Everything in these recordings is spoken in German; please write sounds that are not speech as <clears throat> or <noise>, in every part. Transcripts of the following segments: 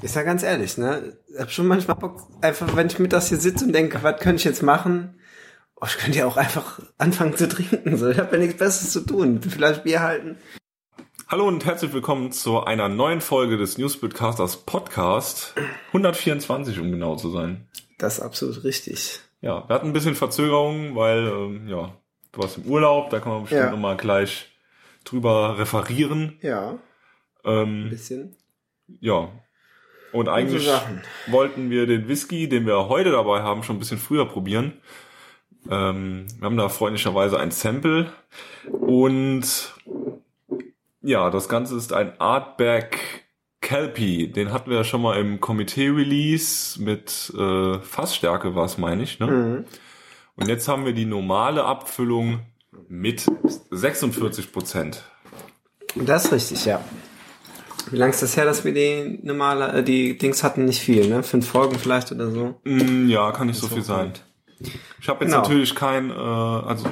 Ist ja ganz ehrlich, ne? Ich hab schon manchmal Bock, einfach, wenn ich mit das hier sitze und denke, was könnte ich jetzt machen? Oh, ich könnte ja auch einfach anfangen zu trinken. So, ich habe ja nichts Besseres zu tun. Vielleicht Bier halten. Hallo und herzlich willkommen zu einer neuen Folge des Newsbitcasters Podcast. 124, um genau zu sein. Das ist absolut richtig. Ja, wir hatten ein bisschen Verzögerung, weil, ähm, ja, du warst im Urlaub, da kann man bestimmt Ja. nochmal gleich drüber referieren. Ja, ein Ähm, bisschen. ja. Und eigentlich Sachen. wollten wir den Whisky, den wir heute dabei haben, schon ein bisschen früher probieren. Ähm, wir haben da freundlicherweise ein Sample und ja, das Ganze ist ein Artback Kelpie. Den hatten wir ja schon mal im Komitee-Release mit äh, Fassstärke war es, meine ich. Ne? Mhm. Und jetzt haben wir die normale Abfüllung mit 46 Prozent. Das ist richtig, ja. Wie lange ist das her, dass wir die normale, äh, die Dings hatten? Nicht viel, ne? Fünf Folgen vielleicht oder so. Mm, Ja, kann nicht so viel sein. Ich habe jetzt Genau. natürlich kein, äh, also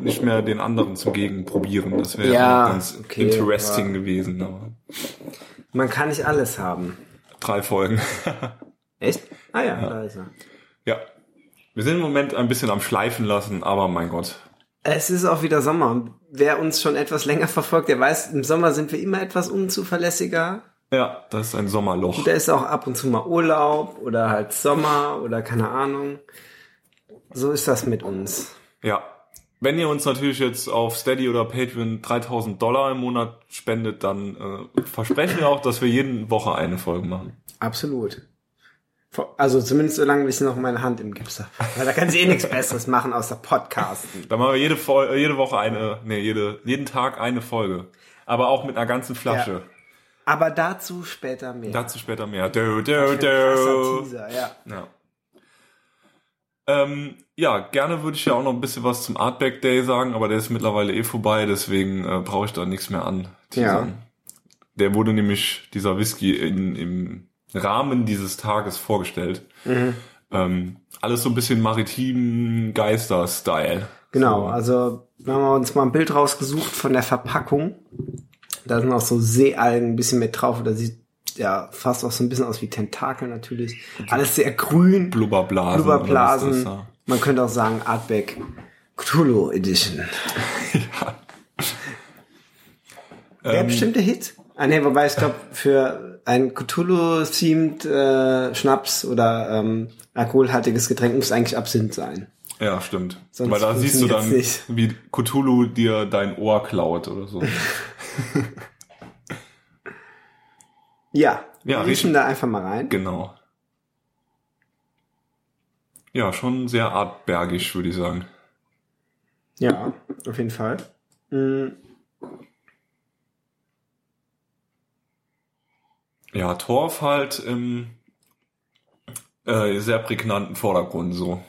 nicht mehr den anderen zum Gegenprobieren. Das wäre Ja, ganz okay, interesting aber- gewesen. Aber Man kann nicht alles haben. drei Folgen. <laughs> Echt? Ah ja, da ist er. ja. Wir sind im Moment ein bisschen am Schleifen lassen, aber mein Gott. Es ist auch wieder Sommer. Wer uns schon etwas länger verfolgt, der weiß, im Sommer sind wir immer etwas unzuverlässiger. Ja, das ist ein Sommerloch. Da ist auch ab und zu mal Urlaub oder halt Sommer oder keine Ahnung. So ist das mit uns. Ja. Wenn ihr uns natürlich jetzt auf Steady oder Patreon 3000 Dollar im Monat spendet, dann äh, versprechen wir auch, dass wir jede Woche eine Folge machen. Absolut. Also zumindest solange ich noch meine Hand im Gips habe. Weil da kann sie eh nichts <laughs> Besseres machen außer Podcasten. Dann machen wir jede, Fol äh, jede Woche eine, nee, jede, jeden Tag eine Folge. Aber auch mit einer ganzen Flasche. Ja. Aber dazu später mehr. Dazu später mehr. Do, do, do. Teaser, ja. Ja. Ähm, ja, gerne würde ich ja auch noch ein bisschen was zum Artback Day sagen, aber der ist mittlerweile eh vorbei, deswegen äh, brauche ich da nichts mehr an. Ja. Der wurde nämlich, dieser Whisky, in, im Rahmen dieses Tages vorgestellt. Mhm. Ähm, alles so ein bisschen maritim Geister-Style. Genau, So. also wir haben uns mal ein Bild rausgesucht von der Verpackung. Da sind auch so Seealgen ein bisschen mit drauf. Da sieht ja fast auch so ein bisschen aus wie Tentakel natürlich. Alles sehr grün. Blubberblasen. Blubberblasen. da- Man könnte auch sagen Artback Cthulhu Edition. <laughs> ja. Der Ähm, bestimmte Hit. Ah ne, wobei ich glaube, für ein Cthulhu-themed äh, Schnaps oder ähm, alkoholhaltiges Getränk muss eigentlich Absinth sein. Ja, stimmt. Sonst Weil da siehst du dann, funktioniert's wie Cthulhu dir dein Ohr klaut oder so. <laughs> Ja, Ja, wir riechen- da einfach mal rein. genau. Ja, schon sehr artbergisch, würde ich sagen. Ja, auf jeden Fall. Mm, Ja, Torf halt im äh, sehr prägnanten Vordergrund so.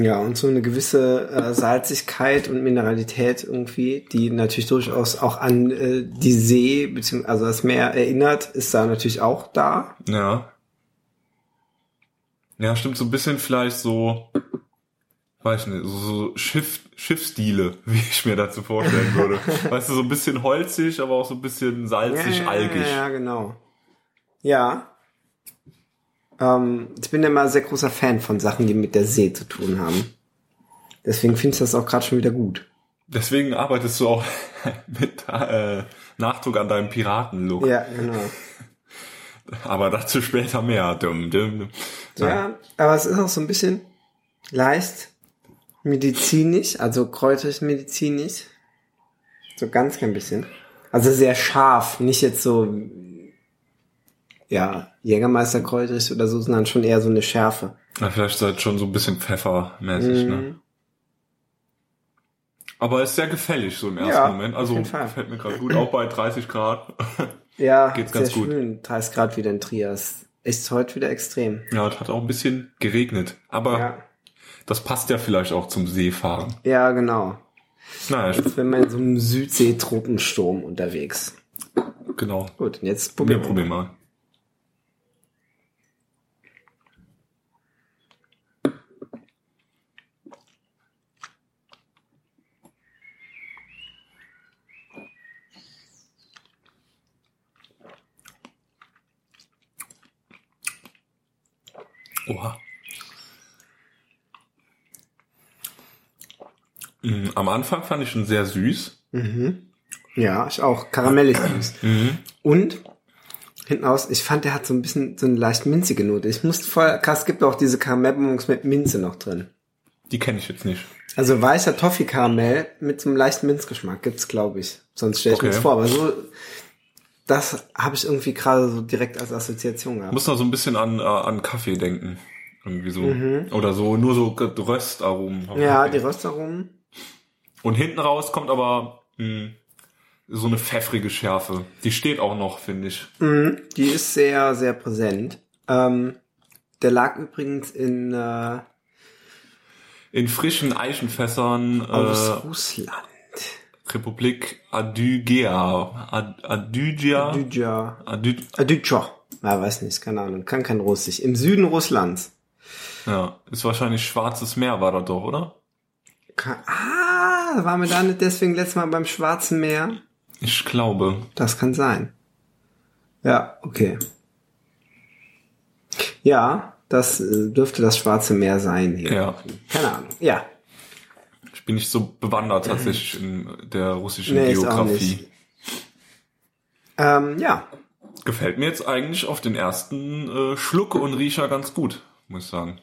Ja, und so eine gewisse äh, Salzigkeit und Mineralität irgendwie, die natürlich durchaus auch an äh, die See bzw. also das Meer erinnert, ist da natürlich auch da. Ja. Ja, stimmt, so ein bisschen vielleicht so, weiß nicht, so, so Schiff, Schiffsdiele, <laughs> wie ich mir dazu vorstellen würde. <laughs> weißt du, so ein bisschen holzig, aber auch so ein bisschen salzig, ja, algig. Ja, ja, genau. Ja. Ähm, ich bin ja mal sehr großer Fan von Sachen, die mit der See zu tun haben. Deswegen finde ich das auch gerade schon wieder gut. Deswegen arbeitest du auch <laughs> mit äh, Nachdruck an deinem Piratenlook. Ja, genau. Aber dazu später mehr. Dum, dum, dum. Ja, aber es ist auch so ein bisschen leicht medizinisch, also kräuterig medizinisch. So ganz klein bisschen. Also sehr scharf, nicht jetzt so, ja, Jägermeister kräuterig oder so, sondern schon eher so eine Schärfe. Ja, vielleicht seid schon so ein bisschen pfeffermäßig, ne? Mhm. Aber ist sehr gefällig so im ersten Ja, Moment. Also gefällt mir gerade gut. Auch bei 30 Grad. <laughs> Ja, <laughs> Geht's sehr ganz gut. schön. 30 Grad wieder in Trias. Ist heute wieder extrem. ja, es hat auch ein bisschen geregnet. Aber Ja, das passt ja vielleicht auch zum Seefahren. Ja, genau. Naja. Jetzt bin man in so einem Südseetruppensturm unterwegs. Genau. Gut, und jetzt probieren wir. Ja, mal. Oha. Am Anfang fand ich ihn sehr süß. Ja, ich auch. Karamellig süß. Mhm. Und hinten aus, ich fand, der hat so ein bisschen so eine leicht minzige Note. Ich musste voll, krass, es gibt auch diese Karamellbonbons mit Minze noch drin. Die kenne ich jetzt nicht. Also weißer Toffee-Karamell mit so einem leichten Minzgeschmack gibt's, glaube ich. Sonst stelle ich mir Okay. das vor. Aber so, das habe ich irgendwie gerade so direkt als Assoziation gehabt. Muss noch so ein bisschen an, äh, an Kaffee denken. Irgendwie so. Oder so, nur so Röstaromen. Mhm. Ja, die Röstaromen. Und hinten raus kommt aber mh, so eine pfeffrige Schärfe. Die steht auch noch, finde ich. Mhm, die ist sehr, sehr präsent. Ähm, der lag übrigens in äh, In frischen Eichenfässern aus äh, Russland. Republik Adygea. Ad, Adygia. Adydja. Ady, Adydja. Ja, weiß nicht, keine Ahnung. Kann kein Russisch. Im Süden Russlands. ja, ist wahrscheinlich Schwarzes Meer, war das doch, oder? Ka- Ah, waren wir da nicht deswegen letztes Mal beim Schwarzen Meer? Ich glaube. Das kann sein. Ja, okay. Ja, das äh, dürfte das Schwarze Meer sein hier. Ja. Keine Ahnung. Ja. Ich bin nicht so bewandert tatsächlich in der russischen Nee, Geografie. Ähm, ja. Gefällt mir jetzt eigentlich auf den ersten äh, Schluck und Riecher ganz gut, muss ich sagen.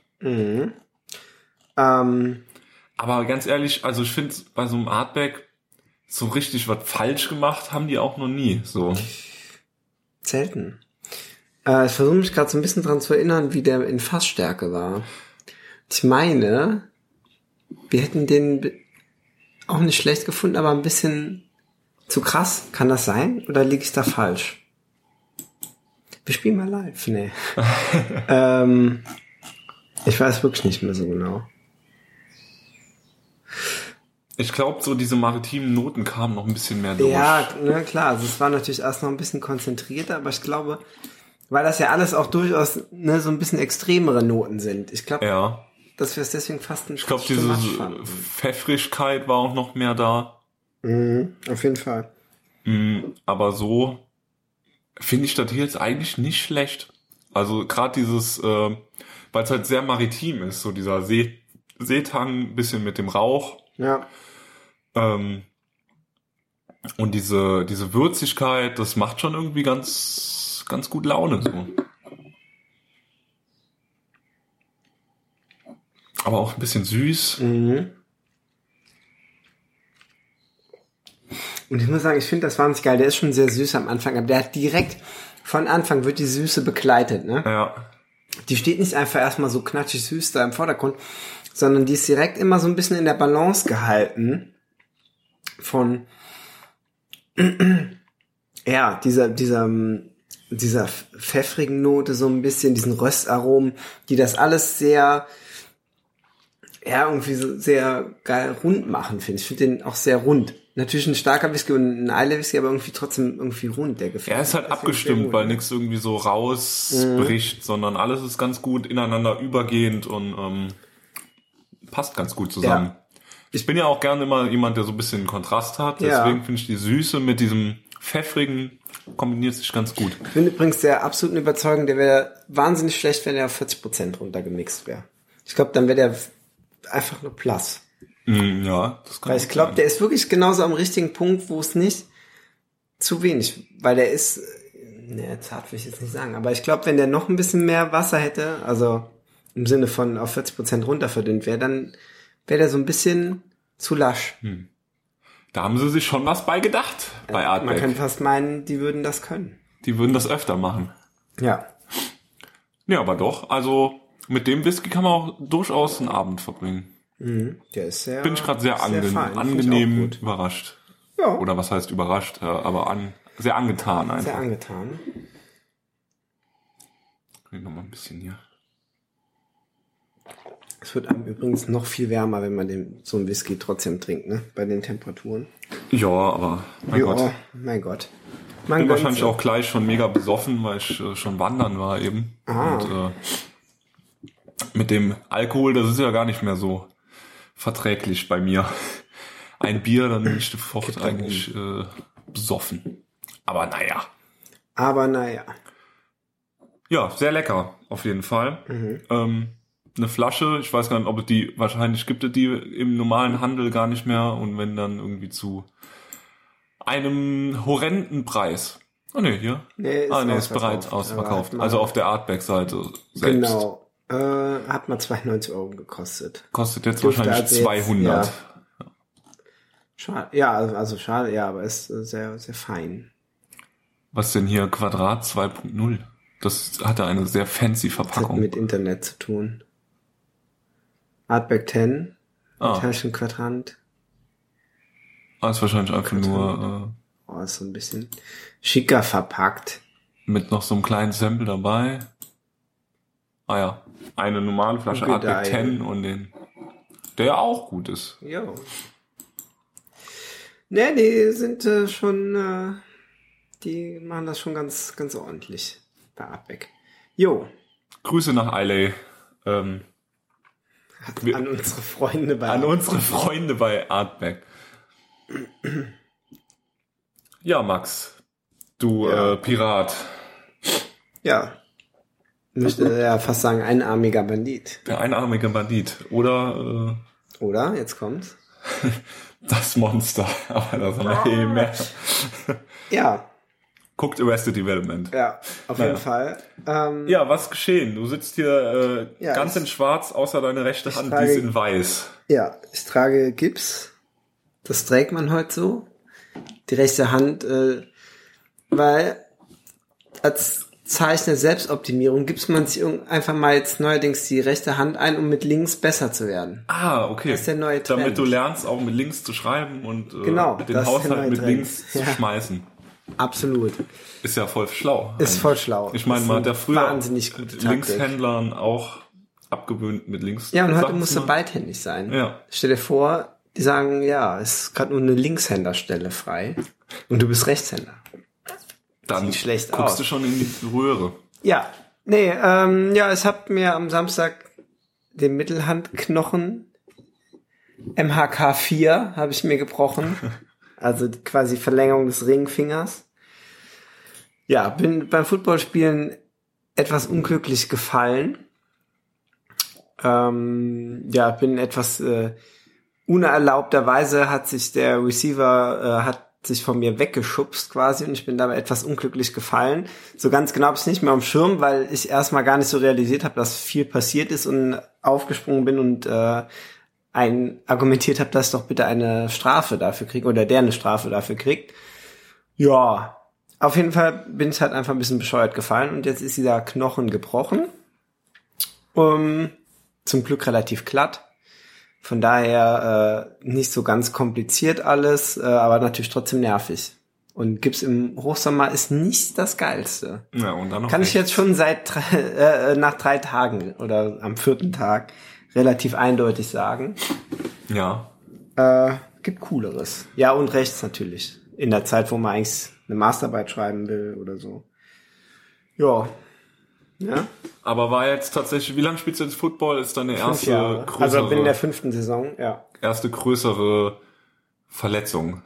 Ähm, Aber ganz ehrlich, also ich finde bei so einem Artback so richtig was falsch gemacht haben die auch noch nie. So. selten. Äh, ich versuche mich gerade so ein bisschen dran zu erinnern, wie der in Fassstärke war. Ich meine, wir hätten den auch nicht schlecht gefunden, aber ein bisschen zu krass. Kann das sein? Oder liege ich da falsch? Wir spielen mal live. Nee. <laughs> ähm, ich weiß wirklich nicht mehr so genau. Ich glaube, so diese maritimen Noten kamen noch ein bisschen mehr durch. Ja, ne, klar. Also es war natürlich erst noch ein bisschen konzentrierter, aber ich glaube, weil das ja alles auch durchaus ne, so ein bisschen extremere Noten sind. Ich glaube, ja. dass wir es deswegen fast ein Ich glaube, diese Pfeffrigkeit war auch noch mehr da. Mhm, auf jeden Fall. Mm, Aber so finde ich das hier jetzt eigentlich nicht schlecht. Also gerade dieses, äh, weil es halt sehr maritim ist, so dieser See, Seetang, bisschen mit dem Rauch. Ja. Ähm, und diese, diese Würzigkeit, das macht schon irgendwie ganz, ganz gut Laune. So. Aber auch ein bisschen süß. Mhm. Und ich muss sagen, ich finde das wahnsinnig geil. Der ist schon sehr süß am Anfang, aber der hat direkt von Anfang wird die Süße begleitet, ne? Ja. Die steht nicht einfach erstmal so knatschig süß da im Vordergrund, sondern die ist direkt immer so ein bisschen in der Balance gehalten von <clears throat> ja, dieser, dieser, dieser pfeffrigen Note so ein bisschen, diesen Röstaromen, die das alles sehr, ja, irgendwie so sehr geil rund machen, finde ich. Ich finde den auch sehr rund. Natürlich ein starker Whisky und ein Eiler Whisky, aber irgendwie trotzdem irgendwie rund, der gefällt Er ist halt abgestimmt, weil nichts irgendwie so rausbricht, sondern alles ist ganz gut ineinander übergehend und ähm, passt ganz gut zusammen. Ja. Ich bin ja auch gerne immer jemand, der so ein bisschen Kontrast hat, Ja. deswegen finde ich die Süße mit diesem pfeffrigen kombiniert sich ganz gut. Ich bin übrigens der absoluten Überzeugung, der wäre wahnsinnig schlecht, wenn er auf 40% runtergemixt wäre. Ich glaube, dann wäre der einfach nur Plus. Mm, ja, das kann Weil ich glaube, der ist wirklich genauso am richtigen Punkt, wo es nicht zu wenig, weil der ist, ne, zart will ich jetzt nicht sagen, aber ich glaube, wenn der noch ein bisschen mehr Wasser hätte, also im Sinne von auf 40% runter verdünnt wäre, dann wäre der so ein bisschen zu lasch. Da haben sie sich schon was bei gedacht bei Man Artback. kann fast meinen, die würden das können. Die würden das öfter machen. Ja. Ja, aber doch, also mit dem Whisky kann man auch durchaus einen Abend verbringen. Mhm. Der ist sehr. Bin ich gerade sehr, ange auch angenehm überrascht. Ja. Oder was heißt überrascht, äh, aber an, sehr angetan einfach. Sehr angetan. Ich noch mal ein bisschen hier. Es wird einem übrigens noch viel wärmer, wenn man den, so einen Whisky trotzdem trinkt, ne? Bei den Temperaturen. Ja, aber mein Ja, Gott. mein Gott. Ich Man bin gönnt wahrscheinlich auch gleich schon mega besoffen, weil ich äh, schon wandern war eben. Ah. Und äh, mit dem Alkohol, das ist ja gar nicht mehr so verträglich bei mir. Ein Bier, dann bin ich sofort eigentlich äh, besoffen. Aber naja. Aber naja. Ja, sehr lecker, auf jeden Fall. Mhm. Ähm, eine Flasche, ich weiß gar nicht, ob es die, wahrscheinlich gibt es die im normalen Handel gar nicht mehr und wenn dann irgendwie zu einem horrenden Preis. Ah nee, hier. Nee, ist ah nee, ist bereits ausverkauft. Also auf der Artback-Seite selbst. Genau. Äh, hat mal 92 Euro gekostet. Kostet jetzt Dürfte wahrscheinlich also jetzt- 200. ja. Schade. Ja, also, schade, ja, aber ist sehr, sehr fein. Was denn hier? Quadrat 2.0. Das hatte eine sehr fancy Das hat Verpackung. mit Internet zu tun. Artback 10, Ah, Taschenquadrant. ah, ist wahrscheinlich einfach nur Oh, ist so ein bisschen schicker verpackt. äh, mit noch so einem kleinen Sample dabei. Ah ja, eine normale Flasche Artback Eier. 10 und den, der ja auch gut ist. Jo. Ne, die sind äh, schon, äh, die machen das schon ganz, ganz ordentlich bei Artback. Jo, Grüße nach Eiley. Ähm, Wir- an unsere Freunde bei an Artback. unsere Freunde bei Artback. Ja, Max, du Ja. Äh, Pirat, Ja. Möchte ja fast sagen, einarmiger Bandit. der einarmige Bandit oder Oder? Jetzt kommt's. äh, <laughs> das Monster. <laughs> Aber das wir eh mehr. Ja, Guckt Arrested Development. ja, auf Naja. jeden Fall. Ähm, Ja, was geschehen? Du sitzt hier äh, Ja, ganz ich- in schwarz, außer deine rechte Hand, die trage- ist in weiß. Ja, ich trage Gips. Das trägt man heute so. Die rechte Hand, äh, weil als Zeichen der Selbstoptimierung gibt man sich einfach mal jetzt neuerdings die rechte Hand ein, um mit links besser zu werden. Ah, okay. Das ist der neue Trend. Damit du lernst, auch mit links zu schreiben und äh, Genau, den ist der Haushalt mit links zu Ja. schmeißen. Absolut. Ist ja voll schlau. Ist eigentlich. voll schlau. Ich meine, man hat ja früher wahnsinnig gute Taktik. Linkshändlern auch abgewöhnt mit links. Ja, und heute musst du beidhändig sein. Ja. Stell dir vor, die sagen, ja, es ist gerade nur eine Linkshänderstelle frei und du bist Rechtshänder. Dann Sieht schlecht guckst aus. du schon in die Röhre. Ja, nee, ähm, ja, ich habe mir am Samstag den Mittelhandknochen MHK4 habe ich mir gebrochen, <laughs> also quasi Verlängerung des Ringfingers. Ja, bin beim Footballspielen etwas unglücklich gefallen. Ähm, ja, bin etwas äh, unerlaubterweise hat sich der Receiver äh, hat sich von mir weggeschubst quasi und ich bin dabei etwas unglücklich gefallen. So ganz genau habe ich nicht mehr am Schirm, weil ich erstmal gar nicht so realisiert habe, dass viel passiert ist und aufgesprungen bin und äh, ein argumentiert habe, dass ich doch bitte eine Strafe dafür kriege oder der eine Strafe dafür kriegt. Ja, auf jeden Fall bin ich halt einfach ein bisschen bescheuert gefallen und jetzt ist dieser Knochen gebrochen. Um, zum Glück relativ glatt. Von daher äh, nicht so ganz kompliziert alles, äh, aber natürlich trotzdem nervig. Und Gips im Hochsommer ist nicht das Geilste. Ja, und dann noch Kann ich rechts. jetzt schon seit drei, <laughs> äh, nach drei Tagen oder am vierten Tag relativ eindeutig sagen. Ja. Äh, gibt cooleres. Ja, und rechts natürlich. In der Zeit, wo man eigentlich eine Masterarbeit schreiben will oder so. Ja. Ja. Aber war jetzt tatsächlich, wie lange spielst du jetzt Football? Ist deine erste Jahre. größere, Also bin in der fünften Saison, ja. erste größere Verletzung?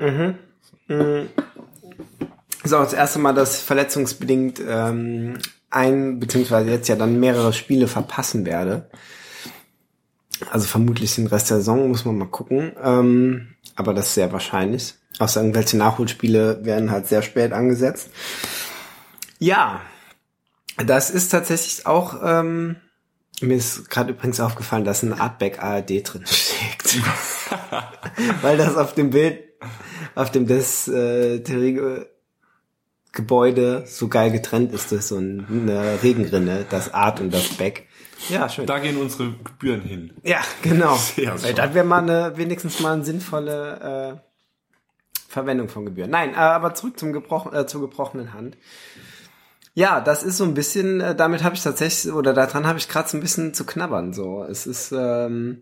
ist auch das erste Mal, dass verletzungsbedingt ähm, ein, beziehungsweise jetzt ja dann mehrere Spiele verpassen werde. Also vermutlich den Rest der Saison, muss man mal gucken. Ähm, aber das ist sehr wahrscheinlich. Außer irgendwelche Nachholspiele werden halt sehr spät angesetzt. Ja, das ist tatsächlich auch, ähm, mir ist gerade übrigens aufgefallen, dass ein Artback ARD drin steckt. <laughs> Weil das auf dem Bild, auf dem das äh, Gebäude so geil getrennt ist durch so eine Regenrinne, das Art und das Back. Ja, schön. Da gehen unsere Gebühren hin. Ja, genau. Sehr Weil das wäre mal eine, wenigstens mal eine sinnvolle äh, Verwendung von Gebühren. Nein, äh, aber zurück zum gebrochen, äh, zur gebrochenen Hand. Ja, das ist so ein bisschen, äh, damit habe ich tatsächlich, oder daran habe ich gerade so ein bisschen zu knabbern. So, es ist, ähm,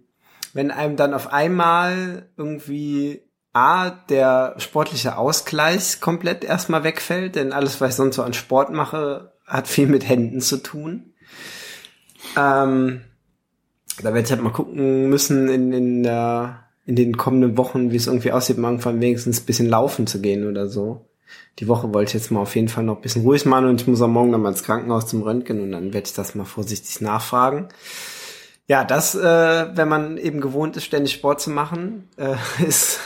wenn einem dann auf einmal irgendwie A, der sportliche Ausgleich komplett erstmal wegfällt, denn alles, was ich sonst so an Sport mache, hat viel mit Händen zu tun. Ähm, da werde ich halt mal gucken müssen in, in, äh, in den kommenden Wochen, wie es irgendwie aussieht, mal irgendwann wenigstens ein bisschen laufen zu gehen oder so. die Woche wollte ich jetzt mal auf jeden Fall noch ein bisschen ruhig machen und ich muss am Morgen dann mal ins Krankenhaus zum Röntgen und dann werde ich das mal vorsichtig nachfragen. Ja, das, äh, wenn man eben gewohnt ist, ständig Sport zu machen, äh, <laughs> ist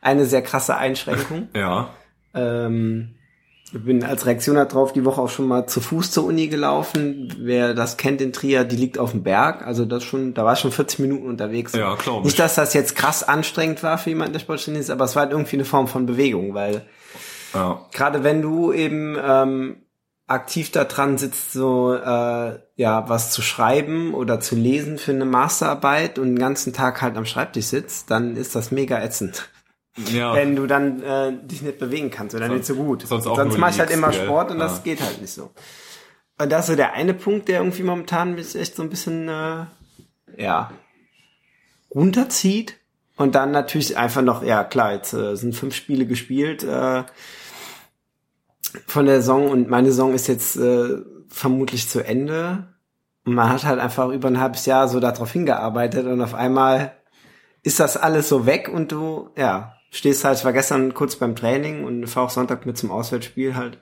eine sehr krasse Einschränkung. Ja. Ähm, ich bin als Reaktion darauf die Woche auch schon mal zu Fuß zur Uni gelaufen. Wer das kennt in Trier, die liegt auf dem Berg. Also das schon, da war ich schon 40 Minuten unterwegs. Ja, glaube ich. Nicht, dass das jetzt krass anstrengend war für jemanden, der Sportständig ist, aber es war halt irgendwie eine Form von Bewegung, weil Ja. gerade wenn du eben ähm, aktiv da dran sitzt, so äh, ja was zu schreiben oder zu lesen für eine Masterarbeit und den ganzen Tag halt am Schreibtisch sitzt, dann ist das mega ätzend. Ja. Wenn du dann äh, dich nicht bewegen kannst oder nicht so gut. sonst auch sonst mach ich halt immer? Sport und Ja. das geht halt nicht so. Und das ist so der eine Punkt, der irgendwie momentan mich echt so ein bisschen äh, ja runterzieht. Und dann natürlich einfach noch, ja klar, jetzt äh, sind fünf Spiele gespielt äh, von der Saison und meine Saison ist jetzt äh, vermutlich zu Ende. Und man hat halt einfach über ein halbes Jahr so darauf hingearbeitet und auf einmal ist das alles so weg und du, ja, stehst halt, ich war gestern kurz beim Training und fahre auch Sonntag mit zum Auswärtsspiel halt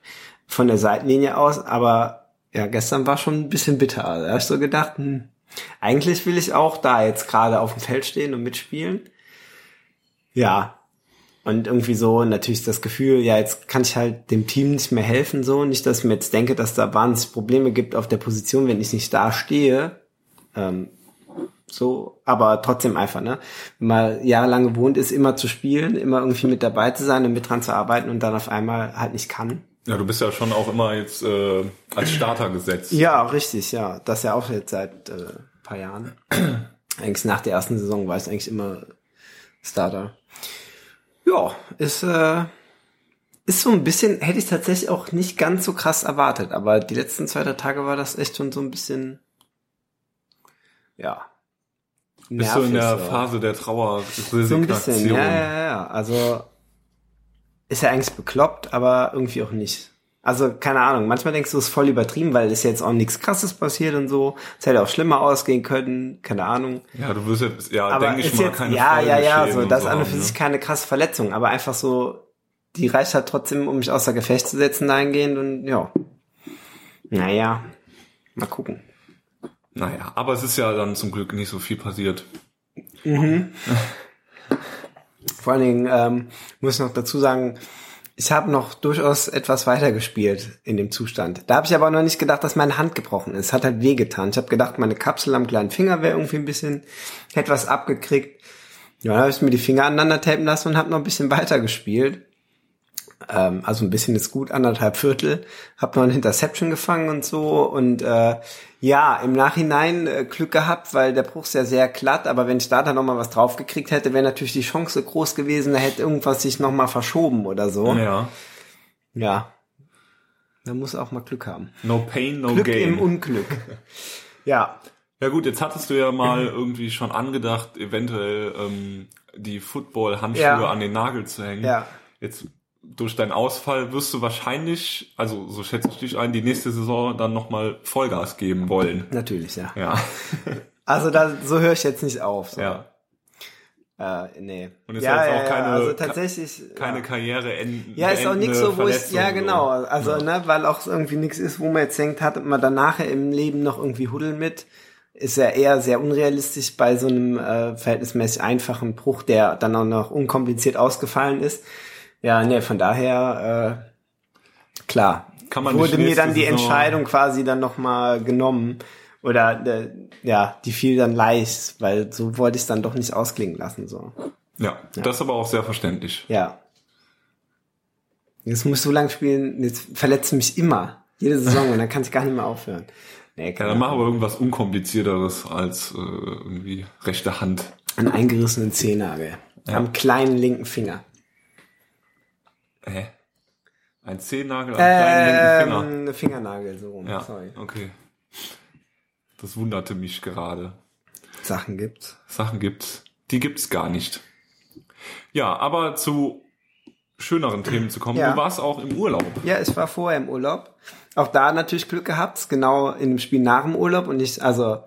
von der Seitenlinie aus, aber ja, gestern war schon ein bisschen bitter. Da habe ich so gedacht, hm, eigentlich will ich auch da jetzt gerade auf dem Feld stehen und mitspielen. Ja. Und irgendwie so natürlich das Gefühl, ja, jetzt kann ich halt dem Team nicht mehr helfen, so. Nicht, dass ich mir jetzt denke, dass da wahnsinnig Probleme gibt auf der Position, wenn ich nicht da stehe. Ähm, so, aber trotzdem einfach, ne? Wenn man jahrelang gewohnt ist, immer zu spielen, immer irgendwie mit dabei zu sein und mit dran zu arbeiten und dann auf einmal halt nicht kann. ja, du bist ja schon auch immer jetzt äh, als Starter gesetzt. Ja, richtig, ja. Das ja auch jetzt seit äh, paar Jahren. <clears throat> eigentlich nach der ersten Saison war ich eigentlich immer Starter. Ja, ist, äh, ist so ein bisschen, hätte ich tatsächlich auch nicht ganz so krass erwartet, aber die letzten zwei, drei Tage war das echt schon so ein bisschen, ja. Bist du in der so. Phase der Trauer, So ein bisschen, ja, ja, ja. Also ist ja eigentlich bekloppt, aber irgendwie auch nicht. Also, keine Ahnung, manchmal denkst du, es ist voll übertrieben, weil ist jetzt auch nichts krasses passiert und so. Es hätte auch schlimmer ausgehen können, keine Ahnung. Ja, du wirst jetzt, ja, Aber denke ich ist mal, jetzt, keine ja, ja, ja, Folgeschäden so, das ist an und für ne? sich keine krasse Verletzung, aber einfach so, die reicht halt trotzdem, um mich außer Gefecht zu setzen dahingehend und ja. Naja, mal gucken. Naja, aber es ist ja dann zum Glück nicht so viel passiert. Vor allen Dingen ähm, muss ich noch dazu sagen, ich habe noch durchaus etwas weiter gespielt in dem Zustand. Da habe ich aber noch nicht gedacht, dass meine Hand gebrochen ist. Hat halt wehgetan. Ich habe gedacht, meine Kapsel am kleinen Finger wäre irgendwie ein bisschen, hätte was abgekriegt. Ja, dann habe ich mir die Finger aneinander tapen lassen und habe noch ein bisschen weiter gespielt. Ähm, also ein bisschen ist gut, anderthalb Viertel. Hab noch eine Interception gefangen und so. Und äh, ja, im Nachhinein äh, Glück gehabt, weil der Bruch ist ja sehr glatt. Aber wenn ich da dann noch mal was draufgekriegt hätte, wäre natürlich die Chance groß gewesen, da hätte irgendwas sich noch mal verschoben oder so. Ja. Ja. Man muss auch mal Glück haben. No pain, no Glück gain. im Unglück. <laughs> ja. Ja gut, jetzt hattest du ja mal irgendwie schon angedacht, eventuell ähm, die Football-Handschuhe Ja. an den Nagel zu hängen. Ja. Jetzt durch deinen Ausfall wirst du wahrscheinlich, also so schätze ich dich ein, die nächste Saison dann nochmal Vollgas geben wollen. Natürlich, ja. Ja. <laughs> Also da, so höre ich jetzt nicht auf. So. ja. Äh, nee. Und ist ja, jetzt auch ja, keine- also tatsächlich. Keine ja. Karriere enden. Ja, ist auch nichts so, wo ich, ja genau, also Ja. ne, weil auch irgendwie nichts ist, wo man jetzt denkt, hat man dann nachher im Leben noch irgendwie Huddel mit, ist ja eher sehr unrealistisch bei so einem äh, verhältnismäßig einfachen Bruch, der dann auch noch unkompliziert ausgefallen ist. Ja, ne, von daher, äh, klar, Kann man wurde mir dann die Entscheidung quasi dann nochmal genommen. Oder äh, ja, die fiel dann leicht, weil so wollte ich es dann doch nicht ausklingen lassen. so. Ja, das ist aber auch sehr verständlich. Ja. Jetzt muss ich so lange spielen, jetzt verletzt mich immer. Jede Saison und dann kann ich gar nicht mehr aufhören. Nee, Ja, dann mach aber irgendwas unkomplizierteres als äh, irgendwie rechte Hand. Einen eingerissenen Zehennagel. Ja. Am kleinen linken Finger. Hä? Ein Zehennagel am kleinen linken Finger. Ähm, Fingernagel, so rum. Ja, Sorry. okay. Das wunderte mich gerade. Sachen gibt's. Sachen gibt's, die gibt's gar nicht. Ja, aber zu schöneren Themen zu kommen. Ja. Du warst auch im Urlaub. Ja, ich war vorher im Urlaub. Auch da natürlich Glück gehabt, genau in dem Spiel nach dem Urlaub und ich, also,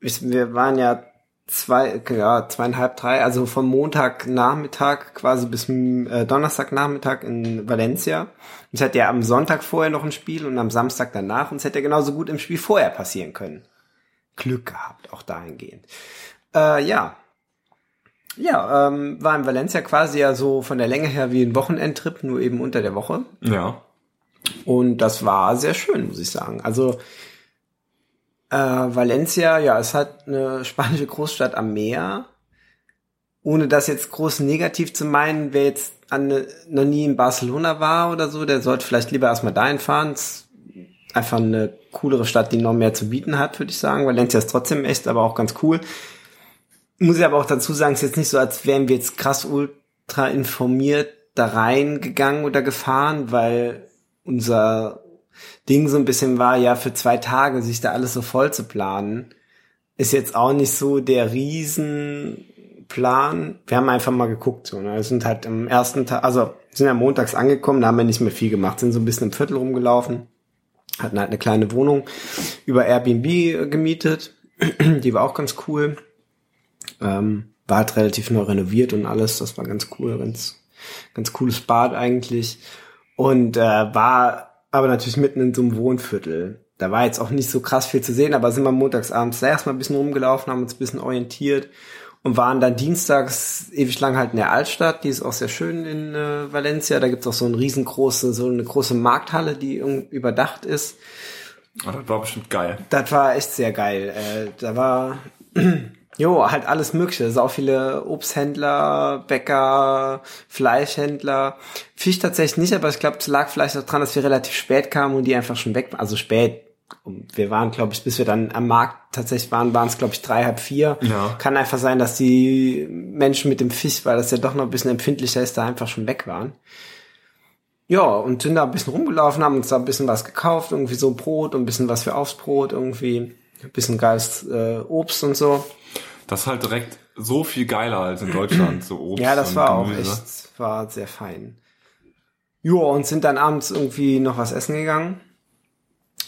ich, wir waren ja zwei, ja, zweieinhalb, drei, also von Montagnachmittag quasi bis äh, Donnerstagnachmittag in Valencia. Und es hätte ja am Sonntag vorher noch ein Spiel und am Samstag danach und es hätte ja genauso gut im Spiel vorher passieren können. Glück gehabt, auch dahingehend. Äh, ja. Ja, ähm, war in Valencia quasi ja so von der Länge her wie ein Wochenendtrip, nur eben unter der Woche. Ja. Und das war sehr schön, muss ich sagen. Also äh, Valencia, ja, es hat eine spanische Großstadt am Meer. Ohne das jetzt groß negativ zu meinen, wer jetzt an, noch nie in Barcelona war oder so, der sollte vielleicht lieber erstmal dahin fahren. Es ist einfach eine coolere Stadt, die noch mehr zu bieten hat, würde ich sagen. Valencia ist trotzdem echt, aber auch ganz cool. Muss ich aber auch dazu sagen, es ist jetzt nicht so, als wären wir jetzt krass ultra informiert da reingegangen oder gefahren, weil unser Ding so ein bisschen war, ja, für zwei Tage sich da alles so voll zu planen, ist jetzt auch nicht so der Riesenplan. Wir haben einfach mal geguckt, so, ne? Wir sind halt am ersten Tag, also sind ja montags angekommen, da haben wir nicht mehr viel gemacht, sind so ein bisschen im Viertel rumgelaufen, hatten halt eine kleine Wohnung über Airbnb gemietet, <clears throat> die war auch ganz cool. Ähm, war halt relativ neu renoviert und alles, das war ganz cool, ganz, ganz cooles Bad eigentlich. Und äh, war aber natürlich mitten in so einem Wohnviertel. Da war jetzt auch nicht so krass viel zu sehen, aber sind wir montagsabends da erstmal ein bisschen rumgelaufen, haben uns ein bisschen orientiert und waren dann dienstags ewig lang halt in der Altstadt, die ist auch sehr schön in äh, Valencia. Da gibt's auch so eine riesengroße, so eine große Markthalle, die überdacht ist. Oh, das war bestimmt geil. Das war echt sehr geil. Äh, da war <clears throat> Jo, halt alles Mögliche. Sau viele Obsthändler, Bäcker, Fleischhändler. Fisch tatsächlich nicht, aber ich glaube, es lag vielleicht auch dran, dass wir relativ spät kamen und die einfach schon weg waren. Also spät. Wir waren, glaube ich, bis wir dann am Markt tatsächlich waren, waren es, glaube ich, drei, halb vier. Ja. Kann einfach sein, dass die Menschen mit dem Fisch, weil das ja doch noch ein bisschen empfindlicher ist, da einfach schon weg waren. Ja, und sind da ein bisschen rumgelaufen, haben uns da ein bisschen was gekauft, irgendwie so Brot und ein bisschen was für aufs Brot, irgendwie bisschen geiles äh, Obst und so. Das ist halt direkt so viel geiler als in Deutschland, so Obst. Ja, das war auch Gemüse. echt, war sehr fein. Ja, und sind dann abends irgendwie noch was essen gegangen.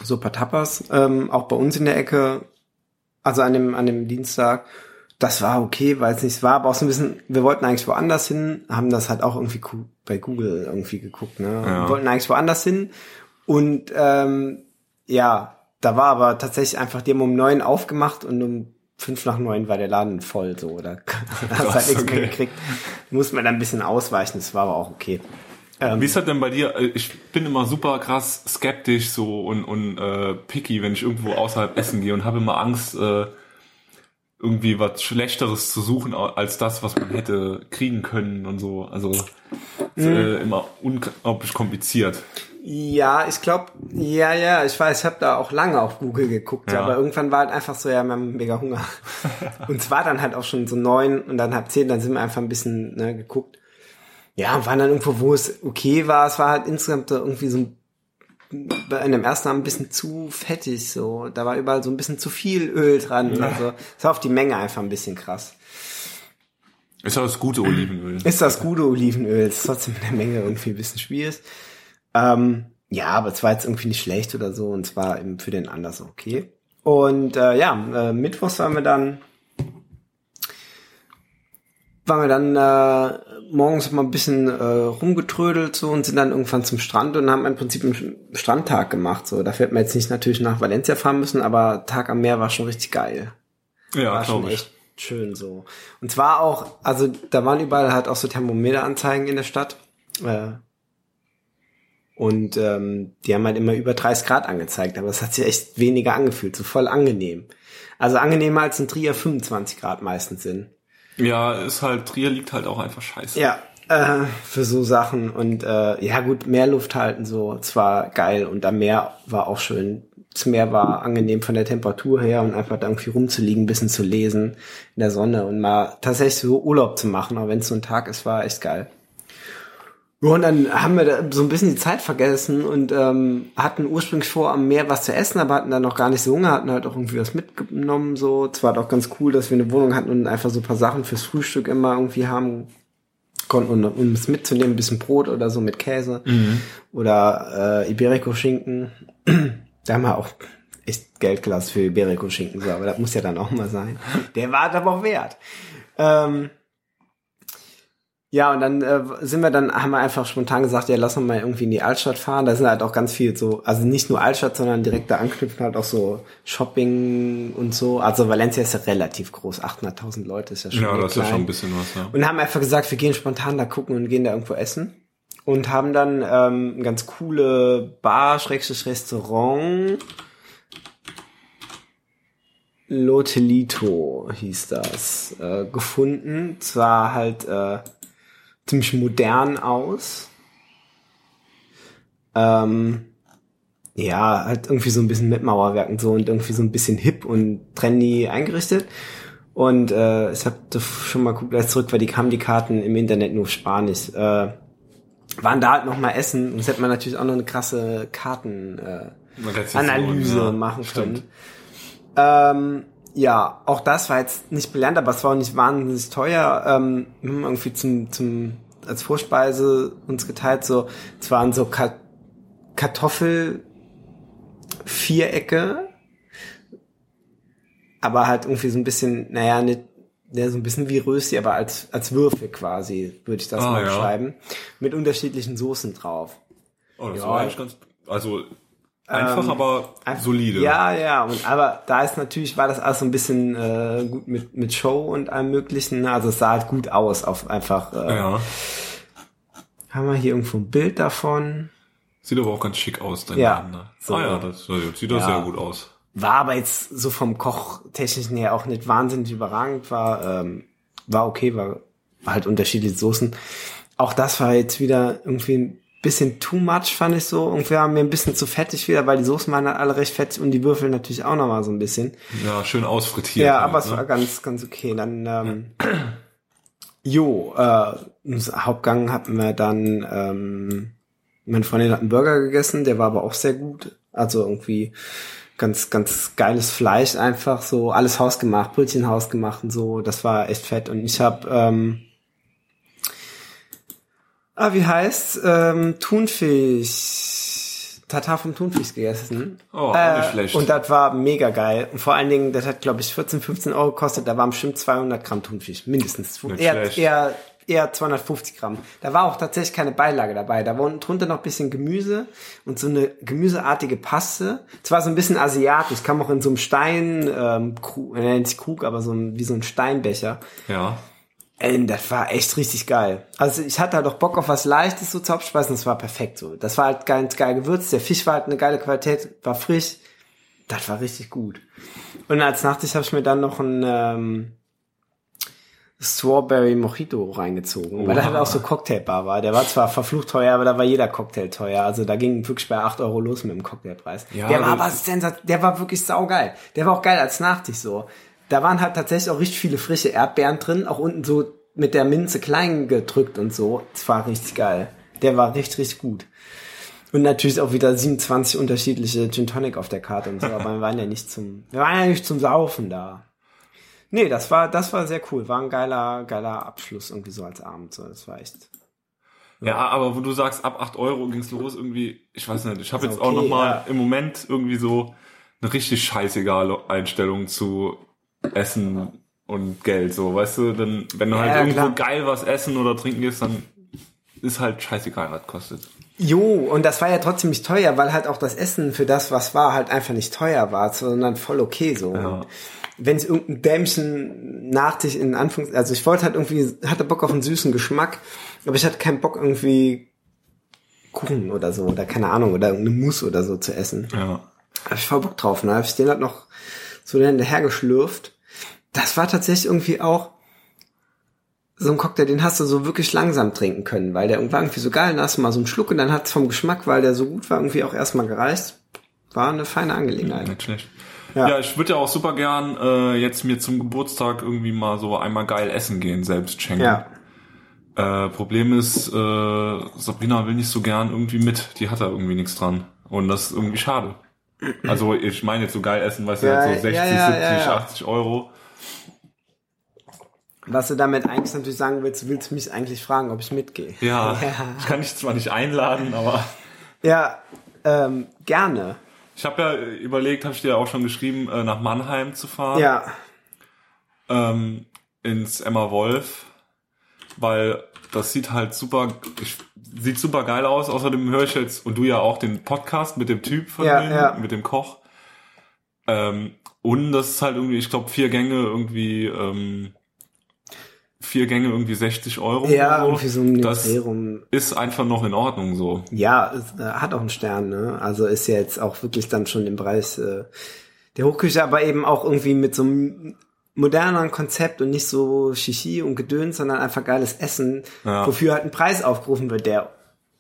So ein paar Tapas, ähm, auch bei uns in der Ecke, also an dem, an dem Dienstag. Das war okay, weil es nicht war, aber auch so ein bisschen, wir wollten eigentlich woanders hin, haben das halt auch irgendwie bei Google irgendwie geguckt, ne? Ja. Wir wollten eigentlich woanders hin und ähm, ja, da war aber tatsächlich einfach, die haben um neun aufgemacht und um fünf nach neun war der Laden voll, so, da <laughs> hast halt nichts okay. mehr gekriegt. Muss man dann ein bisschen ausweichen, das war aber auch okay. Ähm, Wie ist das denn bei dir? Äh, Ich bin immer super krass skeptisch so und, und äh, picky, wenn ich irgendwo außerhalb essen gehe und habe immer Angst, äh, irgendwie was Schlechteres zu suchen als das, was man hätte kriegen können und so. Also Mhm. äh, immer unglaublich kompliziert. Ja, ich glaube, ja, ja, ich weiß, ich habe da auch lange auf Google geguckt, Ja. aber irgendwann war halt einfach so, ja, wir haben mega Hunger. <laughs> und es war dann halt auch schon so neun und dann halb zehn, dann sind wir einfach ein bisschen ne, geguckt. Ja, und waren dann irgendwo, wo es okay war. Es war halt insgesamt irgendwie so ein, bei einem ersten Abend ein bisschen zu fettig, so. Da war überall so ein bisschen zu viel Öl dran. Also, es war auf die Menge einfach ein bisschen krass. Ist ja das gute Olivenöl. Ist das gute Olivenöl, ist trotzdem in der Menge irgendwie ein bisschen schwierig. Ähm, ja, aber es war jetzt irgendwie nicht schlecht oder so und es war eben für den anders okay. Und äh, ja, äh, Mittwochs waren wir dann waren wir dann äh, morgens mal ein bisschen äh, rumgetrödelt so und sind dann irgendwann zum Strand und haben im Prinzip einen Strandtag gemacht. So, dafür hätten wir jetzt nicht natürlich nach Valencia fahren müssen, aber Tag am Meer war schon richtig geil Ja, war schon ich. echt schön so. Und zwar auch, also da waren überall halt auch so Thermometeranzeigen in der Stadt. Äh, und ähm, die haben halt immer über 30 Grad angezeigt, aber es hat sich echt weniger angefühlt, so voll angenehm. Also angenehmer als in Trier 25 Grad meistens sind. Ja, ist halt, Trier liegt halt auch einfach scheiße. Ja, äh, für so Sachen. Und äh, ja gut, Meerluft halten so, zwar geil und am Meer war auch schön. Das Meer war angenehm von der Temperatur her und einfach da irgendwie rumzuliegen, ein bisschen zu lesen in der Sonne und mal tatsächlich so Urlaub zu machen, auch wenn es so ein Tag ist, war echt geil. Und dann haben wir da so ein bisschen die Zeit vergessen und ähm, hatten ursprünglich vor, am Meer was zu essen, aber hatten dann noch gar nicht so Hunger, hatten halt auch irgendwie was mitgenommen. So, zwar doch ganz cool, dass wir eine Wohnung hatten und einfach so ein paar Sachen fürs Frühstück immer irgendwie haben konnten, um, um es mitzunehmen, ein bisschen Brot oder so mit Käse oder äh, Iberico-Schinken. da haben wir auch echt Geld gelassen für Iberico-Schinken, so, aber das muss ja dann auch mal sein. Der war aber auch wert. Ähm, ja, und dann äh, sind wir dann, haben wir einfach spontan gesagt, ja, lass uns mal irgendwie in die Altstadt fahren. Da sind halt auch ganz viel so, also nicht nur Altstadt, sondern direkt da anknüpfen halt auch so Shopping und so. Also Valencia ist ja relativ groß, 800.000 Leute ist ja schon Ja, das klein. ist ja schon ein bisschen was, ja. Und haben einfach gesagt, wir gehen spontan da gucken und gehen da irgendwo essen. Und haben dann ähm, eine ganz coole Bar, Schrägstrich Restaurant. Lotelito hieß das, äh, gefunden. Zwar halt äh, ziemlich modern aus. Ähm, ja, halt irgendwie so ein bisschen mit Mauerwerk und so und irgendwie so ein bisschen hip und trendy eingerichtet. Und äh, ich habe schon mal geguckt, als zurück, weil die kamen die Karten im Internet nur auf Spanisch. Äh, waren da halt noch mal essen. Und das hätte man natürlich auch noch eine krasse Karten äh, Analyse ja, machen stimmt. können. Ähm, ja, auch das war jetzt nicht belernt, aber es war auch nicht wahnsinnig teuer. Ähm, irgendwie zum, zum, als Vorspeise uns geteilt, so, es waren so Ka Kartoffelvierecke, aber halt irgendwie so ein bisschen, naja, nicht, ja, so ein bisschen wie Rösti, aber als, als Würfel quasi, würde ich das Ah, mal ja. beschreiben. Mit unterschiedlichen Soßen drauf. Oh, das Ja. war eigentlich ganz, also einfach, Ähm, aber solide. Ja, ja, und aber da ist natürlich, war das alles so ein bisschen äh, gut mit, mit Show und allem möglichen. ne? Also es sah halt gut aus, auf einfach. Äh, Ja. Haben wir hier irgendwo ein Bild davon? Sieht aber auch ganz schick aus, dein Ja. Laden da. So. Ah ja, das äh, sieht das Ja. sehr gut aus. War aber jetzt so vom Kochtechnischen her auch nicht wahnsinnig überragend, war, ähm, war okay, war, war halt unterschiedliche Soßen. Auch das war jetzt wieder irgendwie ein bisschen too much, fand ich so. Irgendwie war mir ein bisschen zu fettig wieder, weil die Soßen waren halt alle recht fettig und die Würfel natürlich auch nochmal so ein bisschen. Ja, schön ausfrittiert. Ja, halt, aber es ne? war ganz, ganz okay. Dann, ähm, <clears throat> jo, äh, im Hauptgang hatten wir dann, ähm, meine Freundin hat einen Burger gegessen, der war aber auch sehr gut. Also irgendwie ganz, ganz geiles Fleisch einfach, so alles hausgemacht, Brötchen hausgemacht und so. Das war echt fett. Und ich habe, ähm, ah, wie heißt ähm, Thunfisch, Tatar vom Thunfisch gegessen. Oh, auch nicht schlecht. Und das war mega geil. Und vor allen Dingen, das hat, glaube ich, 14, 15 Euro gekostet. Da waren bestimmt 200 Gramm Thunfisch. Mindestens. Nicht Eher, schlecht. eher, eher 250 Gramm. Da war auch tatsächlich keine Beilage dabei. Da war drunter noch ein bisschen Gemüse und so eine gemüseartige Paste. Zwar so ein bisschen asiatisch, kam auch in so einem Stein, ähm, Krug, nennt sich Krug, aber so ein, wie so ein Steinbecher. Ja. Ey, das war echt richtig geil. Also ich hatte halt auch Bock auf was Leichtes so zur Hauptspeise und das war perfekt so. Das war halt ganz geil gewürzt, der Fisch war halt eine geile Qualität, war frisch. Das war richtig gut. Und als Nachtisch habe ich mir dann noch ein ähm, Strawberry Mojito reingezogen, weil der Oha. halt auch so Cocktailbar war. Der war zwar verflucht teuer, aber da war jeder Cocktail teuer. Also da ging wirklich bei 8 Euro los mit dem Cocktailpreis. Ja, der war aber sensat der war wirklich saugeil. Der war auch geil als Nachtisch so. Da waren halt tatsächlich auch richtig viele frische Erdbeeren drin, auch unten so mit der Minze klein gedrückt und so. Das war richtig geil. Der war richtig, richtig gut. Und natürlich auch wieder 27 unterschiedliche Gin Tonic auf der Karte und so, aber wir waren ja nicht zum, wir waren ja nicht zum Saufen da. Nee, das war, das war sehr cool. War ein geiler, geiler Abschluss irgendwie so als Abend. So, das war echt. Ja, aber wo du sagst, ab 8 Euro ging's los irgendwie, ich weiß nicht, ich habe jetzt auch okay, noch mal ja. im Moment irgendwie so eine richtig scheißegale Einstellung zu Essen und Geld, so, weißt du, dann, wenn du halt Ja, irgendwo klar. geil was essen oder trinken gehst, dann ist halt scheißegal, was kostet. Jo, und das war ja trotzdem nicht teuer, weil halt auch das Essen für das, was war, halt einfach nicht teuer war, sondern voll okay so. Ja. Wenn es irgendein Dämchen Nachtisch in Anführungs... Also ich wollte halt irgendwie, hatte Bock auf einen süßen Geschmack, aber ich hatte keinen Bock irgendwie Kuchen oder so, oder keine Ahnung, oder irgendeine Mousse oder so zu essen. Ja. Hab ich voll Bock drauf. Dann hab ich den halt noch so hinterher geschlürft. Das war tatsächlich irgendwie auch so ein Cocktail, den hast du so wirklich langsam trinken können, weil der war irgendwie so geil, dann hast du mal so einen Schluck und dann hat's vom Geschmack, weil der so gut war, irgendwie auch erstmal gereicht. War eine feine Angelegenheit. Nicht schlecht. Ja. Ja, ich würde ja auch super gern äh, jetzt mir zum Geburtstag irgendwie mal so einmal geil essen gehen, selbst schenken. Ja. Äh, Problem ist, äh, Sabrina will nicht so gern irgendwie mit. Die hat da irgendwie nichts dran. Und das ist irgendwie schade. Also ich meine jetzt so geil essen, weißt du, Ja, so 60, ja, ja, 70, ja, ja. 80 Euro. Was du damit eigentlich natürlich sagen willst, du willst mich eigentlich fragen, ob ich mitgehe. Ja, <laughs> ich kann dich zwar nicht einladen, aber Ja, ähm, gerne. Ich habe ja überlegt, habe ich dir auch schon geschrieben, äh, nach Mannheim zu fahren. Ja. Ähm, ins Emma Wolf, weil das sieht halt super, ich, sieht super geil aus. Außerdem höre ich jetzt, und du ja auch, den Podcast mit dem Typ von Ja, denen, ja. mit dem Koch. Ähm, und das ist halt irgendwie, ich glaube, vier Gänge irgendwie, ähm, vier Gänge irgendwie 60 Euro. Ja, oder irgendwie so den Das Dreh rum. ist einfach noch in Ordnung so. Ja, es, äh, hat auch einen Stern, ne? Also ist ja jetzt auch wirklich dann schon im Bereich äh, der Hochküche, aber eben auch irgendwie mit so einem moderneren Konzept und nicht so Shishi und Gedöns, sondern einfach geiles Essen, Ja. wofür halt ein Preis aufgerufen wird, der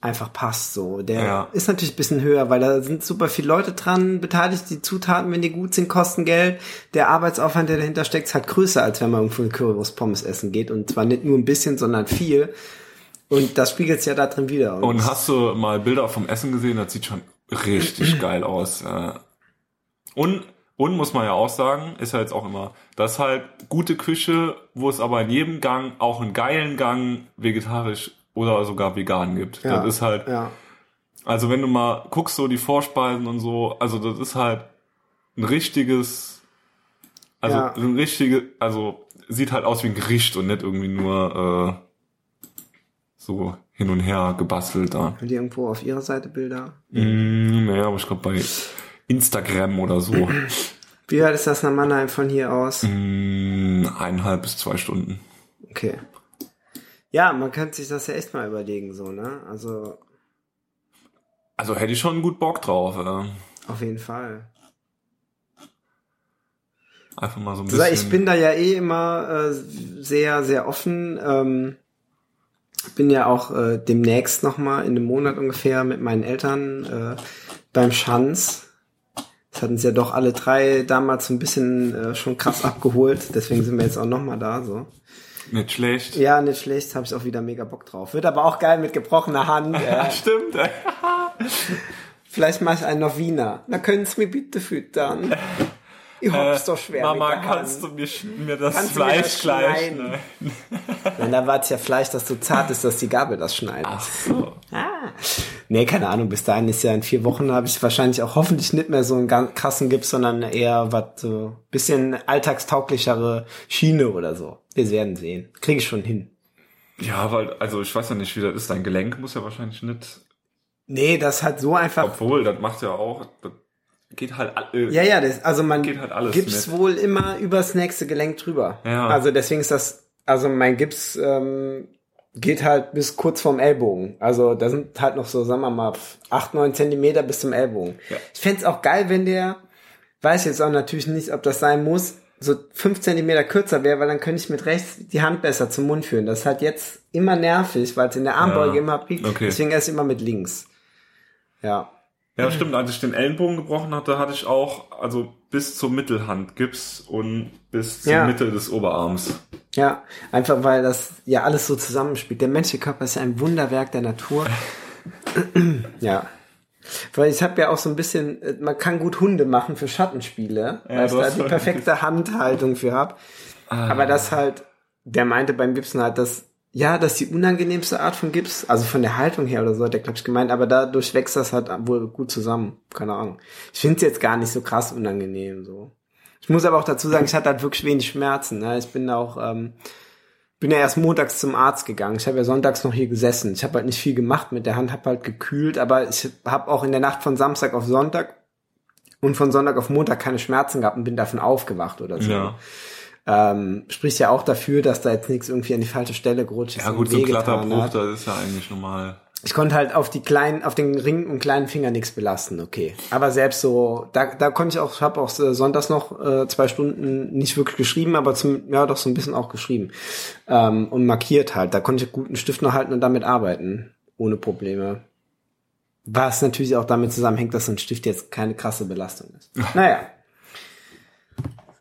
einfach passt so. Der Ja. ist natürlich ein bisschen höher, weil da sind super viele Leute dran beteiligt, die Zutaten, wenn die gut sind, kosten Geld. Der Arbeitsaufwand, der dahinter steckt, ist halt größer, als wenn man irgendwo eine Currywurst Pommes essen geht und zwar nicht nur ein bisschen, sondern viel. Und das spiegelt sich ja da drin wieder. Und hast du mal Bilder vom Essen gesehen? Das sieht schon richtig <clears throat> geil aus. Und, und muss man ja auch sagen, ist ja jetzt auch immer, das ist halt gute Küche, wo es aber in jedem Gang auch einen geilen Gang vegetarisch oder sogar vegan gibt. Ja, Das ist halt, ja. also wenn du mal guckst, so die Vorspeisen und so, also das ist halt ein richtiges, also Ja. ein richtige, also sieht halt aus wie ein Gericht und nicht irgendwie nur äh, so hin und her gebastelt da. Haben die irgendwo auf ihrer Seite Bilder? Mm, naja, aber ich glaube bei Instagram oder so. Wie weit ist das nach Mannheim von hier aus? mm, eineinhalb bis zwei Stunden. Okay. Ja, man könnte sich das ja echt mal überlegen, so, ne? Also, Also hätte ich schon gut Bock drauf. Äh. auf jeden Fall. Einfach mal so ein bisschen. ich bin da ja eh immer äh, sehr, sehr offen. Ähm, bin ja auch äh, demnächst nochmal in einem Monat ungefähr mit meinen Eltern äh, beim Schanz. Das hatten sie ja doch alle drei damals so ein bisschen äh, schon krass abgeholt. Deswegen sind wir jetzt auch nochmal da, so. Nicht schlecht. Ja, nicht schlecht, habe ich auch wieder mega Bock drauf. Wird aber auch geil mit gebrochener Hand. <laughs> Äh. Stimmt. Äh. <laughs> Vielleicht mache ich einen noch Wiener. Na, können Sie mir bitte füttern? Ich hab's doch schwer Mama, kannst du mir, mir das Kannst du mir Fleisch das gleich? schneiden? Ne? Nein, da war es ja Fleisch, das so zart ist, dass die Gabel das schneidet. Ach so. Ah. Nee, keine Ahnung. Bis dahin ist ja in vier Wochen habe ich wahrscheinlich auch hoffentlich nicht mehr so einen ganz krassen Gips, sondern eher was so bisschen alltagstauglichere Schiene oder so. Wir werden sehen. Kriege ich schon hin. Ja, weil, also ich weiß ja nicht, wie das ist. Dein Gelenk muss ja wahrscheinlich nicht. Nee, das hat so einfach. Obwohl, das macht ja auch. Das geht halt. Äh, Ja, ja, das, also man Geht halt alles Gips mit. wohl immer übers nächste Gelenk drüber. Ja. Also deswegen ist das, also mein Gips ähm, geht halt bis kurz vorm Ellbogen. Also da sind halt noch so, sagen wir mal, acht, neun Zentimeter bis zum Ellbogen. Ja. Ich fänd's auch geil, wenn der, weiß jetzt auch natürlich nicht, ob das sein muss, so fünf Zentimeter kürzer wäre, weil dann könnte ich mit rechts die Hand besser zum Mund führen. Das ist halt jetzt immer nervig, weil es in der Armbeuge Ja. immer piekt. Okay. Deswegen erst immer mit links. Ja. Ja, stimmt. Als ich den Ellenbogen gebrochen hatte, hatte ich auch, also bis zur Mittelhand Gips und bis zur Ja. Mitte des Oberarms. Ja, einfach weil das ja alles so zusammenspielt. Der menschliche Körper ist ja ein Wunderwerk der Natur. <laughs> ja. Weil ich habe ja auch so ein bisschen, äh, man kann gut Hunde machen für Schattenspiele, Ja, weil ich da die <laughs> perfekte Handhaltung für hab. Ah. Aber das halt, der meinte beim Gipsen halt, dass, ja, das ist die unangenehmste Art von Gips, also von der Haltung her oder so hat der, glaube ich, gemeint, aber dadurch wächst das halt wohl gut zusammen. Keine Ahnung. Ich finde es jetzt gar nicht so krass unangenehm, so. Ich muss aber auch dazu sagen, ich hatte halt wirklich wenig Schmerzen. Ne? Ich bin auch, ähm, bin ja erst montags zum Arzt gegangen. Ich habe ja sonntags noch hier gesessen. Ich habe halt nicht viel gemacht mit der Hand, habe halt gekühlt, aber ich habe auch in der Nacht von Samstag auf Sonntag und von Sonntag auf Montag keine Schmerzen gehabt und bin davon aufgewacht oder so. Ja. Ähm, spricht ja auch dafür, dass da jetzt nichts irgendwie an die falsche Stelle gerutscht ist. Ja gut, so ein Kletterbruch, hat. das ist ja eigentlich normal. Ich konnte halt auf die kleinen, auf den Ring und kleinen Finger nichts belasten, okay. Aber selbst so, da, da konnte ich auch, habe auch äh, sonntags noch äh, zwei Stunden nicht wirklich geschrieben, aber zum, ja doch so ein bisschen auch geschrieben ähm, und markiert halt. Da konnte ich gut einen Stift noch halten und damit arbeiten, ohne Probleme. Was natürlich auch damit zusammenhängt, dass so ein Stift jetzt keine krasse Belastung ist. naja.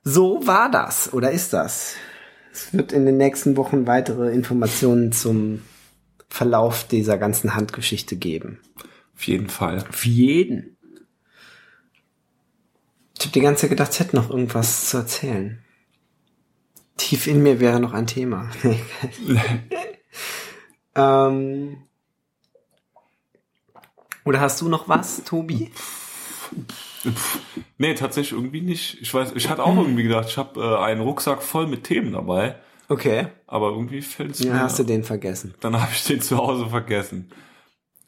So war das oder ist das? Es wird in den nächsten Wochen weitere Informationen zum Verlauf dieser ganzen Handgeschichte geben. Auf jeden Fall. Für jeden. Ich habe die ganze Zeit gedacht, ich hätte noch irgendwas zu erzählen. Tief in mir wäre noch ein Thema. <laughs> ähm, oder hast du noch was, Tobi? Nee, tatsächlich irgendwie nicht. Ich weiß, ich hatte auch irgendwie gedacht, ich habe äh, einen Rucksack voll mit Themen dabei, Okay. aber irgendwie fällt es Dann mir. hast du den vergessen. Dann habe ich den zu Hause vergessen.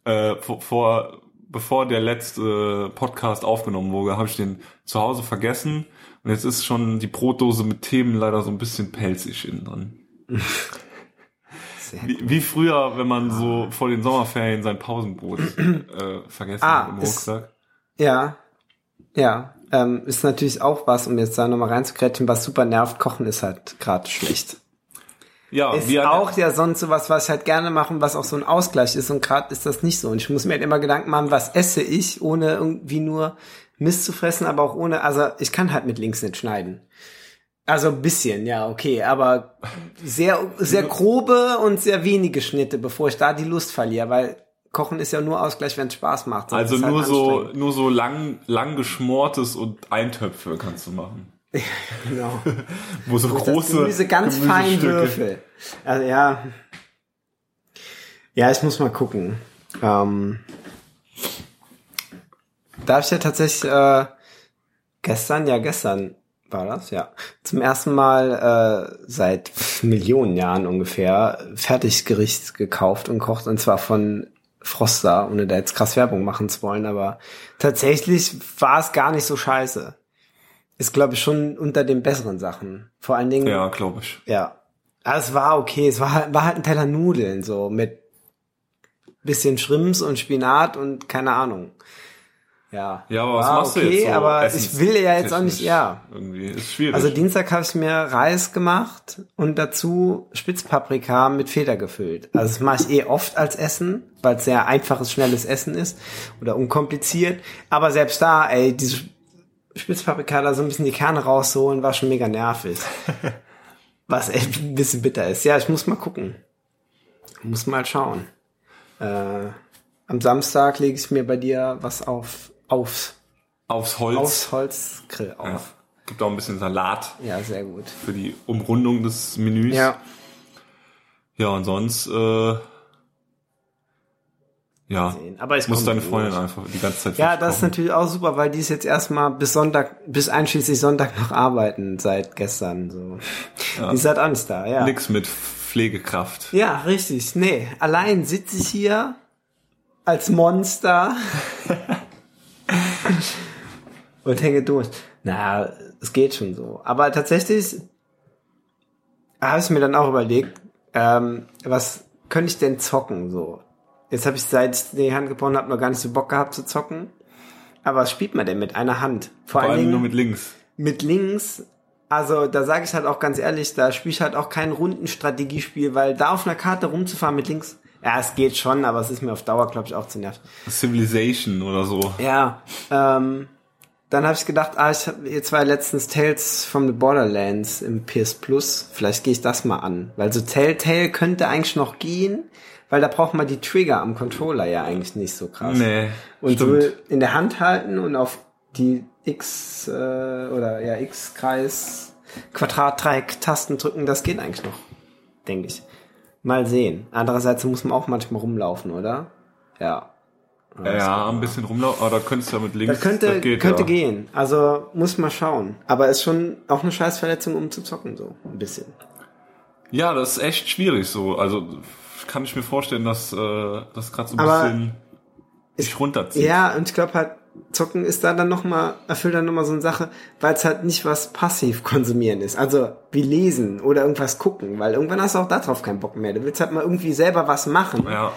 Äh, vor, vor bevor der letzte Podcast aufgenommen wurde, habe ich den zu Hause vergessen und jetzt ist schon die Brotdose mit Themen leider so ein bisschen pelzig innen drin. Wie, wie früher, wenn man so vor den Sommerferien sein Pausenbrot äh, vergessen Ah, hat im ist- Rucksack. Ja, ja. Ähm, ist natürlich auch was, um jetzt da nochmal reinzukretschen, was super nervt. Kochen ist halt gerade schlecht. Ja, Ist auch ja sonst sowas, was ich halt gerne mache und was auch so ein Ausgleich ist. Und gerade ist das nicht so. Und ich muss mir halt immer Gedanken machen, was esse ich, ohne irgendwie nur Mist zu fressen, aber auch ohne, also ich kann halt mit links nicht schneiden. Also ein bisschen, ja, okay, aber sehr, sehr grobe und sehr wenige Schnitte, bevor ich da die Lust verliere, weil Kochen ist ja nur Ausgleich, wenn es Spaß macht. Also halt nur so, nur so lang, lang geschmortes und Eintöpfe kannst du machen. <laughs> Genau. Wo so Wo große das Gemüse ganz fein würfel. Also ja. Ja, ich muss mal gucken. Ähm, da habe ich ja tatsächlich äh, gestern, ja gestern war das, ja, zum ersten Mal äh, seit Millionen Jahren ungefähr Fertiggericht gekauft und kocht und zwar von Froster, ohne da jetzt krass Werbung machen zu wollen, aber tatsächlich war es gar nicht so scheiße. Ist, glaube ich, schon unter den besseren Sachen. Vor allen Dingen, Ja, glaube ich. ja. Aber es war okay. Es war halt, war halt ein Teller Nudeln, so mit bisschen Shrimps und Spinat und keine Ahnung. Ja. Ja, aber was war machst du okay, jetzt so? aber ich will ja jetzt auch nicht, ja. Irgendwie ist schwierig. Also Dienstag habe ich mir Reis gemacht und dazu Spitzpaprika mit Feder gefüllt. Also das mache ich eh oft als Essen, weil es sehr einfaches, schnelles Essen ist oder unkompliziert. Aber selbst da, ey, diese Spitzpaprika da so ein bisschen die Kerne rausholen, war schon mega nervig. <laughs> Was echt ein bisschen bitter ist. Ja, ich muss mal gucken. Muss mal schauen. Äh, am Samstag lege ich mir bei dir was auf, aufs, Aufs Holz. aufs Holzgrill ja. auf. Gibt auch ein bisschen Salat Ja, sehr gut. für die Umrundung des Menüs. Ja. Ja, und sonst, äh, ja, sehen. Aber es muss deine durch. Freundin einfach die ganze Zeit Ja, das ist natürlich auch super, weil die ist jetzt erstmal bis Sonntag, bis einschließlich Sonntag noch arbeiten seit gestern. So. Die ist halt nicht da, ja. Nix mit Pflegekraft. Ja, richtig. Nee, allein sitze ich hier als Monster <laughs> und hänge durch. Na, es geht schon so. Aber tatsächlich habe ich mir dann auch überlegt, ähm, was könnte ich denn zocken so? Jetzt habe ich seit ich die Hand gebrochen habe noch gar nicht so Bock gehabt zu zocken. Aber was spielt man denn mit einer Hand? Vor, Vor allem Dingen nur mit links. mit links, also da sage ich halt auch ganz ehrlich, da spiele ich halt auch kein Rundenstrategiespiel, weil da auf einer Karte rumzufahren mit links, ja, es geht schon, aber es ist mir auf Dauer, glaube ich, auch zu nervig. Civilization oder so. Ja, ähm, dann habe ich gedacht, ah, ich hab, jetzt war letztens Tales from the Borderlands im PS Plus, vielleicht gehe ich das mal an, weil so Telltale könnte eigentlich noch gehen, weil da braucht man die Trigger am Controller ja eigentlich nicht so krass. Nee, Und stimmt. so in der Hand halten und auf die X äh, oder ja X-Kreis, Quadrat-Dreieck Tasten drücken, das geht eigentlich noch, denke ich. Mal sehen. Andererseits muss man auch manchmal rumlaufen, oder? Ja. ja, ein bisschen rumlaufen, aber da könntest du ja mit links. Das könnte, das geht, könnte ja. gehen. Also muss man schauen. Aber ist schon auch eine Scheißverletzung, um zu zocken, so ein bisschen. Ja, das ist echt schwierig so. Also kann ich mir vorstellen, dass äh, das gerade so ein Aber bisschen sich runterzieht. Ja, und ich glaube halt, zocken ist da dann nochmal, erfüllt dann nochmal so eine Sache, weil es halt nicht was passiv konsumieren ist. Also wie lesen oder irgendwas gucken, weil irgendwann hast du auch darauf keinen Bock mehr. Du willst halt mal irgendwie selber was machen. Ja.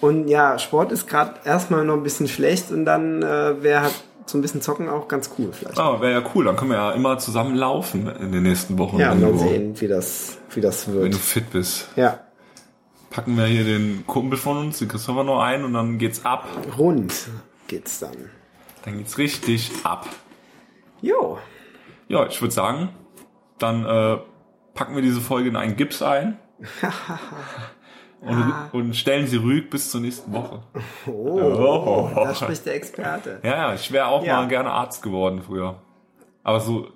Und ja, Sport ist gerade erstmal noch ein bisschen schlecht und dann äh, wäre halt so ein bisschen zocken auch ganz cool vielleicht. Ah, wäre ja cool. Dann können wir ja immer zusammen laufen in den nächsten Wochen. ja, wenn, mal du, sehen, wie das, wie das wenn wird. du fit bist. Ja, Packen wir hier den Kumpel von uns, den Christopher, noch ein und dann geht's ab. rund geht's dann. Dann geht's richtig ab. Jo, Ja, ich würde sagen, dann äh, packen wir diese Folge in einen Gips ein. <laughs> und, und stellen sie ruhig bis zur nächsten Woche. oh, da spricht der Experte. Ja, ja, ich wäre auch Ja. mal gerne Arzt geworden früher. Aber so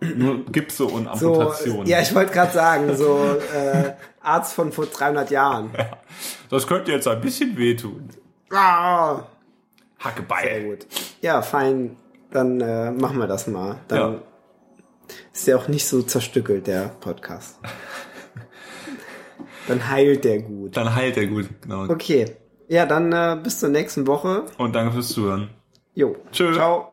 nur Gipse und So, Amputationen. ja, ich wollte gerade sagen, so äh, Arzt von vor 300 Jahren. Das könnte jetzt ein bisschen wehtun. Ah, sehr Hackebeil. gut. Ja, fein dann äh, machen wir das mal. Dann Ja. ist der auch nicht so zerstückelt, der Podcast. dann heilt der gut. Dann heilt er gut. Genau. Okay. Ja, dann äh, bis zur nächsten Woche. Und danke fürs Zuhören. Jo. Tschö. Ciao.